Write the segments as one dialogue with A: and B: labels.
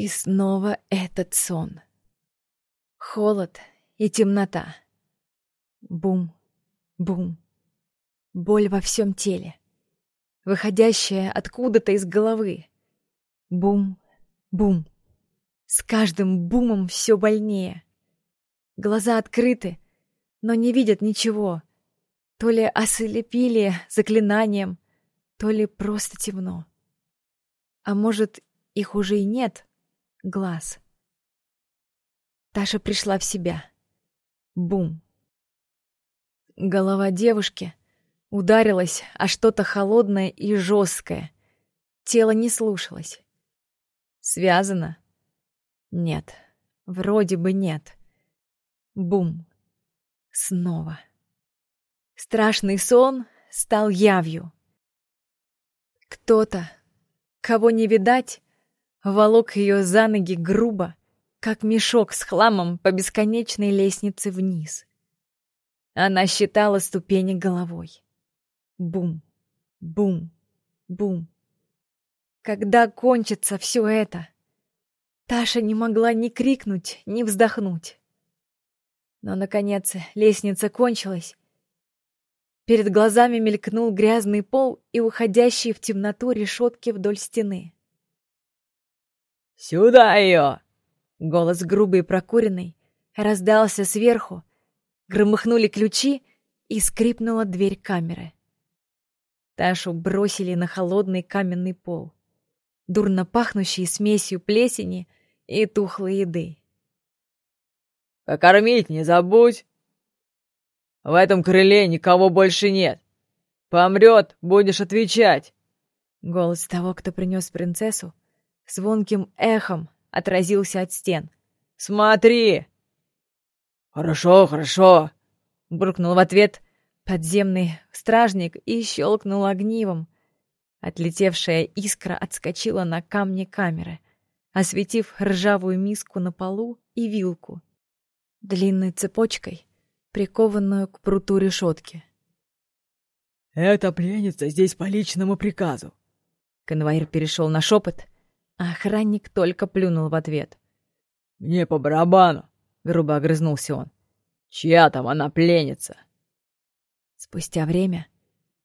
A: И снова этот сон. Холод и темнота. Бум, бум. Боль во всем теле, выходящая откуда-то из головы. Бум, бум. С каждым бумом все больнее. Глаза открыты, но не видят ничего. То ли ослепили заклинанием, то ли просто темно. А может, их уже и нет, глаз. Таша пришла в себя. Бум. Голова девушки ударилась о что-то холодное и жесткое. Тело не слушалось. Связано? Нет. Вроде бы нет. Бум. Снова. Страшный сон стал явью. Кто-то, кого не видать, волок ее за ноги грубо, как мешок с хламом по бесконечной лестнице вниз. Она считала ступени головой. Бум, бум, бум. Когда кончится все это? Таша не могла ни крикнуть, ни вздохнуть. Но, наконец, лестница кончилась. Перед глазами мелькнул грязный пол и уходящие в темноту решетки вдоль стены.
B: «Сюда ее!»
A: Голос грубый и прокуренный раздался сверху, громыхнули ключи и скрипнула дверь камеры. Ташу бросили на холодный каменный пол, дурно пахнущий смесью плесени и тухлой еды.
B: «Покормить не забудь! В этом крыле никого больше нет! Помрет, будешь отвечать!»
A: Голос того, кто принес принцессу, звонким эхом отразился от стен.
B: «Смотри!» «Хорошо, хорошо!»
A: — буркнул в ответ подземный стражник и щелкнул огнивом. Отлетевшая искра отскочила на камни камеры, осветив ржавую миску на полу и вилку, длинной цепочкой, прикованную к пруту решетки.
B: «Эта пленница здесь по личному приказу!»
A: Конвоир перешел на шепот, охранник только плюнул в ответ.
B: «Мне по барабану!» — грубо огрызнулся он. «Чья там она пленница?»
A: Спустя время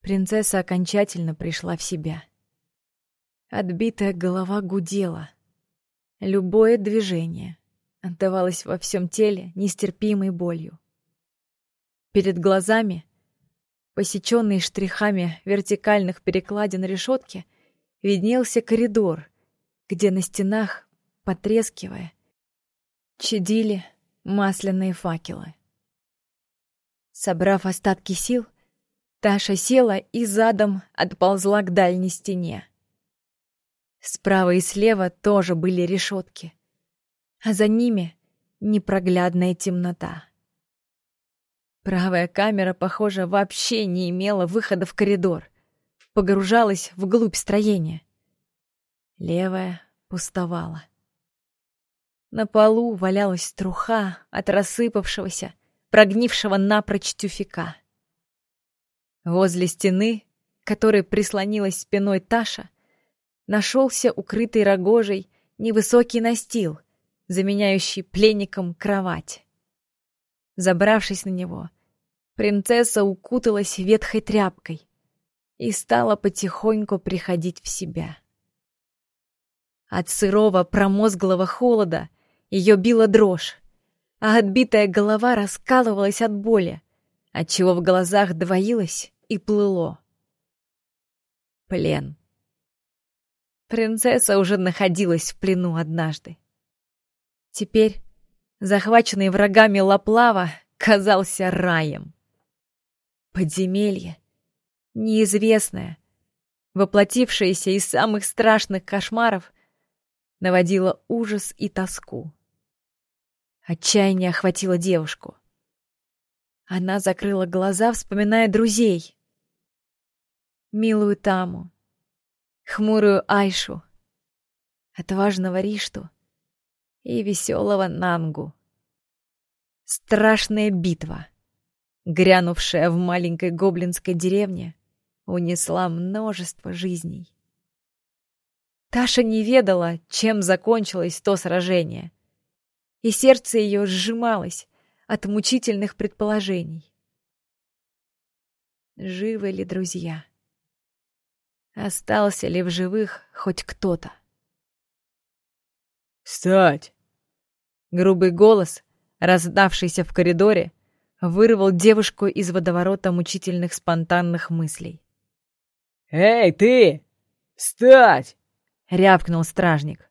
A: принцесса окончательно пришла в себя. Отбитая голова гудела. Любое движение отдавалось во всем теле нестерпимой болью. Перед глазами, посеченный штрихами вертикальных перекладин решетки, виднелся коридор, где на стенах, потрескивая, чадили масляные факелы. Собрав остатки сил, Таша села и задом отползла к дальней стене. Справа и слева тоже были решетки, а за ними непроглядная темнота. Правая камера, похоже, вообще не имела выхода в коридор, погружалась вглубь строения. Левая пустовала. На полу валялась труха от рассыпавшегося, прогнившего напрочь тюфика. Возле стены, которой прислонилась спиной Таша, нашелся укрытый рогожей невысокий настил, заменяющий пленникам кровать. Забравшись на него, принцесса укуталась ветхой тряпкой и стала потихоньку приходить в себя. От сырого промозглого холода ее била дрожь, а отбитая голова раскалывалась от боли, отчего в глазах двоилось и плыло. Плен. Принцесса уже находилась в плену однажды. Теперь, захваченный врагами Лаплава, казался раем. Подземелье, неизвестное, воплотившееся из самых страшных кошмаров, наводило ужас и тоску. Отчаяние охватило девушку. Она закрыла глаза, вспоминая друзей. Милую Таму, хмурую Айшу, отважного Ришту и веселого Нангу. Страшная битва, грянувшая в маленькой гоблинской деревне, унесла множество жизней. Таша не ведала, чем закончилось то сражение. И сердце ее сжималось от мучительных предположений. Живы ли друзья? Остался ли в живых хоть кто-то?
B: «Встать!»
A: Грубый голос, раздавшийся в коридоре, вырвал девушку из водоворота мучительных спонтанных мыслей.
B: «Эй, ты! Встать!»
A: — рявкнул стражник.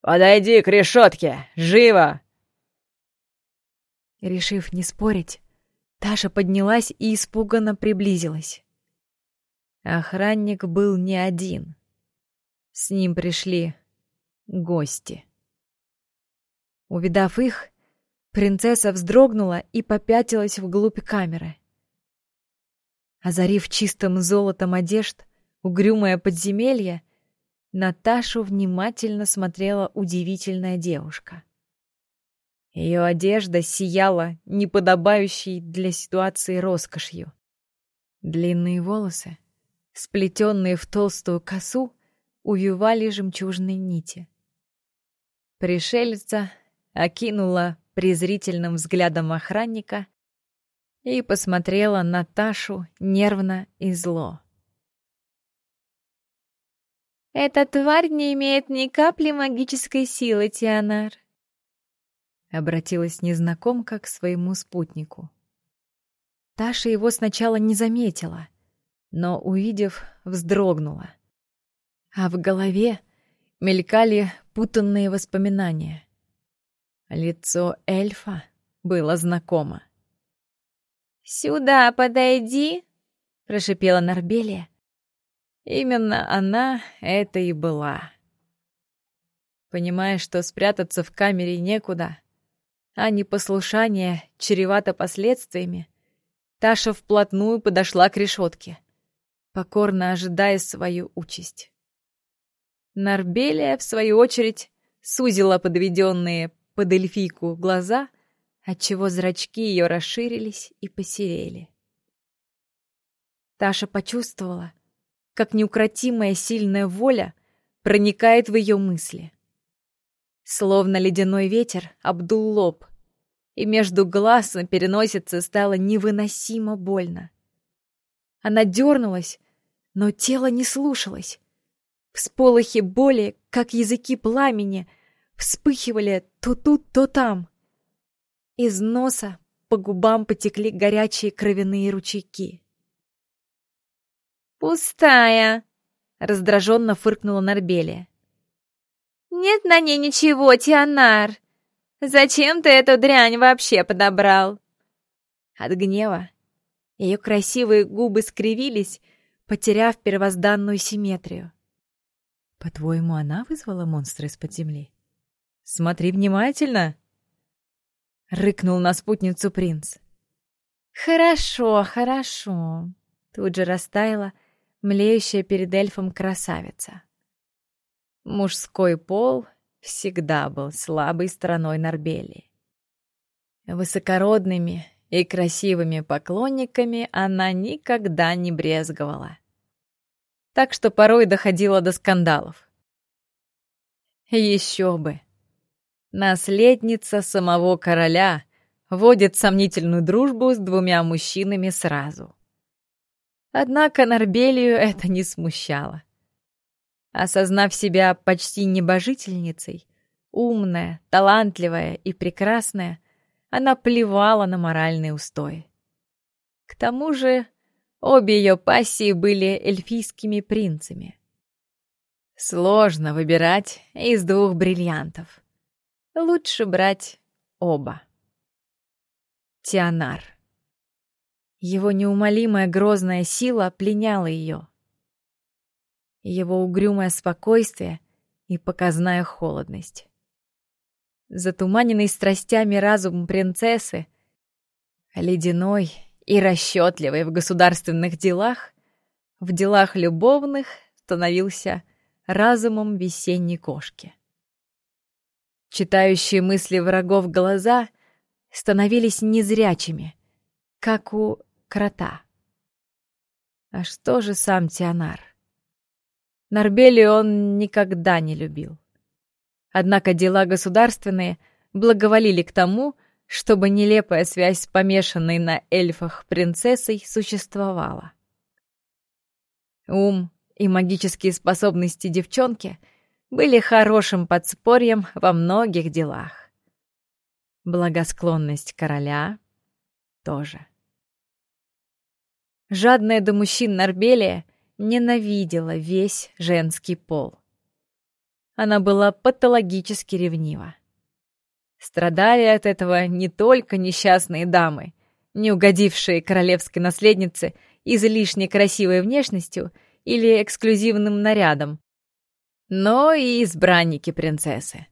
B: «Подойди к решетке! Живо!»
A: Решив не спорить, Таша поднялась и испуганно приблизилась. Охранник был не один. С ним пришли гости. Увидав их, принцесса вздрогнула и попятилась вглубь камеры. Озарив чистым золотом одежд угрюмое подземелье, Наташу внимательно смотрела удивительная девушка. Ее одежда сияла неподобающей для ситуации роскошью. Длинные волосы, сплетенные в толстую косу, увивали жемчужные нити. Пришельца окинула презрительным взглядом охранника и посмотрела на Ташу нервно и зло. «Эта тварь не имеет ни капли магической силы, Тианар», — обратилась незнакомка к своему спутнику. Таша его сначала не заметила, но, увидев, вздрогнула. А в голове мелькали путанные воспоминания. Лицо эльфа было знакомо. «Сюда подойди!» — прошипела Нарбелия. Именно она это и была. Понимая, что спрятаться в камере некуда, а непослушание чревато последствиями, Таша вплотную подошла к решетке, покорно ожидая свою участь. Нарбелия, в свою очередь, сузила подведенные под эльфийку глаза, отчего зрачки ее расширились и посерели. Таша почувствовала, как неукротимая сильная воля проникает в ее мысли. Словно ледяной ветер обдул лоб, и между глаз на переносице стало невыносимо больно. Она дернулась, но тело не слушалось. Всполохи боли, как языки пламени, вспыхивали то тут, то там. Из носа по губам потекли горячие кровяные ручейки. «Пустая!» — раздраженно фыркнула Нарбелия. «Нет на ней ничего, Тианар! Зачем ты эту дрянь вообще подобрал?» От гнева ее красивые губы скривились, потеряв первозданную симметрию.
B: По-твоему, она вызвала монстра из-под земли? Смотри внимательно!» Рыкнул на спутницу принц.
A: «Хорошо, хорошо!» Тут же растаяла млеющая перед эльфом красавица. Мужской пол всегда был слабой стороной Нарбелии. Высокородными и красивыми поклонниками она никогда не брезговала так что порой доходило до скандалов. Еще бы! Наследница самого короля водит сомнительную дружбу с двумя мужчинами сразу. Однако Нарбелию это не смущало. Осознав себя почти небожительницей, умная, талантливая и прекрасная, она плевала на моральные устои. К тому же Обе ее пассии были эльфийскими принцами. Сложно выбирать из двух бриллиантов. Лучше брать оба. Тианар. Его неумолимая грозная сила пленяла ее. Его угрюмое спокойствие и показная холодность. Затуманенный страстями разум принцессы, ледяной и расчетливый в государственных делах, в делах любовных становился разумом весенней кошки. Читающие мысли врагов глаза становились незрячими, как у крота. А что же сам Тианар? Нарбели он никогда не любил. Однако дела государственные благоволили к тому, чтобы нелепая связь помешанной на эльфах принцессой существовала. Ум и магические способности девчонки были хорошим подспорьем во многих делах. Благосклонность короля тоже. Жадная до мужчин Нарбелия ненавидела весь женский пол. Она была патологически ревнива. Страдали от этого не только несчастные дамы, не угодившие королевской наследнице излишне красивой внешностью или эксклюзивным нарядом, но и избранники принцессы,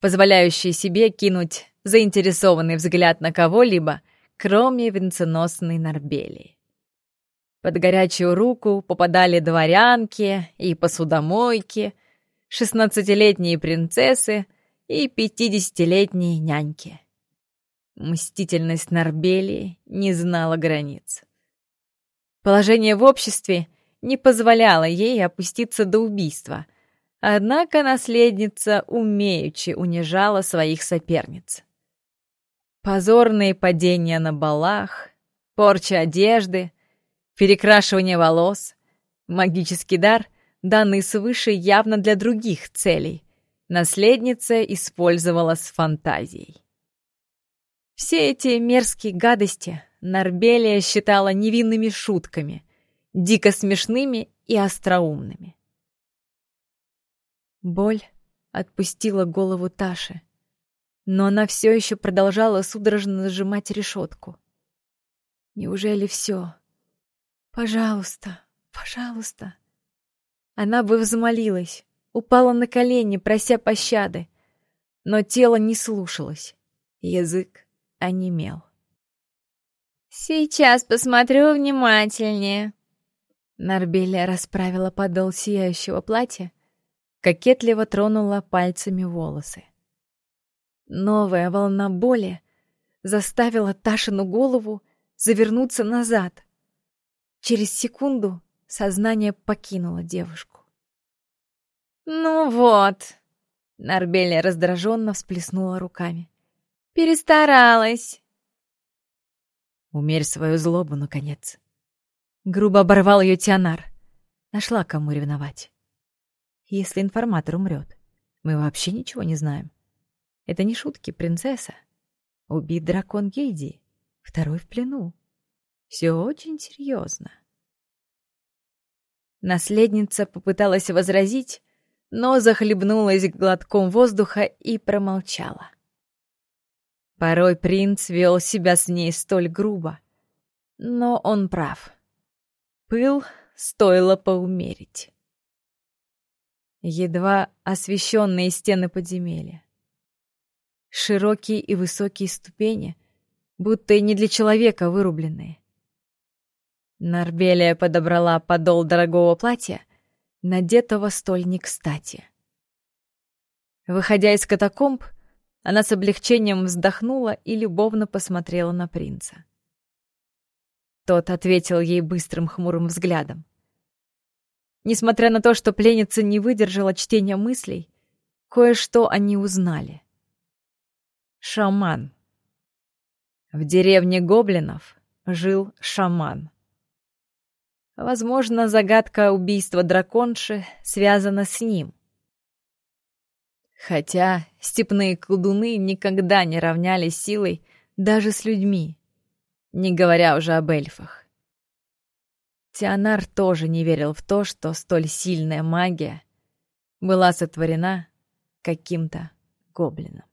A: позволяющие себе кинуть заинтересованный взгляд на кого-либо, кроме венценосной Нарбелии. Под горячую руку попадали дворянки и посудомойки, шестнадцатилетние принцессы и пятидесятилетние няньки. Мстительность Нарбелии не знала границ. Положение в обществе не позволяло ей опуститься до убийства, однако наследница умеючи унижала своих соперниц. Позорные падения на балах, порча одежды, перекрашивание волос, магический дар, данный свыше явно для других целей, наследница использовала с фантазией. Все эти мерзкие гадости Нарбелия считала невинными шутками, дико смешными и остроумными. Боль отпустила голову Таши, но она все еще продолжала судорожно нажимать решетку. Неужели все? Пожалуйста, пожалуйста. Она бы взмолилась, упала на колени, прося пощады. Но тело не слушалось. Язык онемел.
C: «Сейчас посмотрю внимательнее».
A: Нарбелия расправила подол сияющего платья, кокетливо тронула пальцами волосы. Новая волна боли заставила Ташину голову завернуться назад. Через секунду сознание покинуло девушку.
C: «Ну вот!»
A: Нарбеля раздраженно всплеснула руками.
C: «Перестаралась!»
A: «Умерь свою злобу, наконец!» Грубо оборвал ее Тианар. Нашла, кому ревновать. Если информатор умрет, мы вообще ничего не знаем. Это не шутки, принцесса. Убит дракон Гейди, второй в плену. Все очень серьезно. Наследница попыталась возразить, но захлебнулась глотком воздуха и промолчала. Порой принц вел себя с ней столь грубо, но он прав. Пыл стоило поумерить. Едва освещенные стены подземелья. Широкие и высокие ступени, будто и не для человека вырубленные. Нарбелия подобрала подол дорогого платья надетого столь не кстати. Выходя из катакомб, она с облегчением вздохнула и любовно посмотрела на принца. Тот ответил ей быстрым хмурым взглядом. Несмотря на то, что пленница не выдержала чтения мыслей, кое-что они узнали. Шаман. В деревне гоблинов жил шаман. Возможно, загадка убийства драконши связана с ним. Хотя степные колдуны никогда не равнялись силой даже с людьми, не говоря уже об эльфах. Тианар тоже не верил в то, что столь сильная магия была сотворена каким-то гоблином.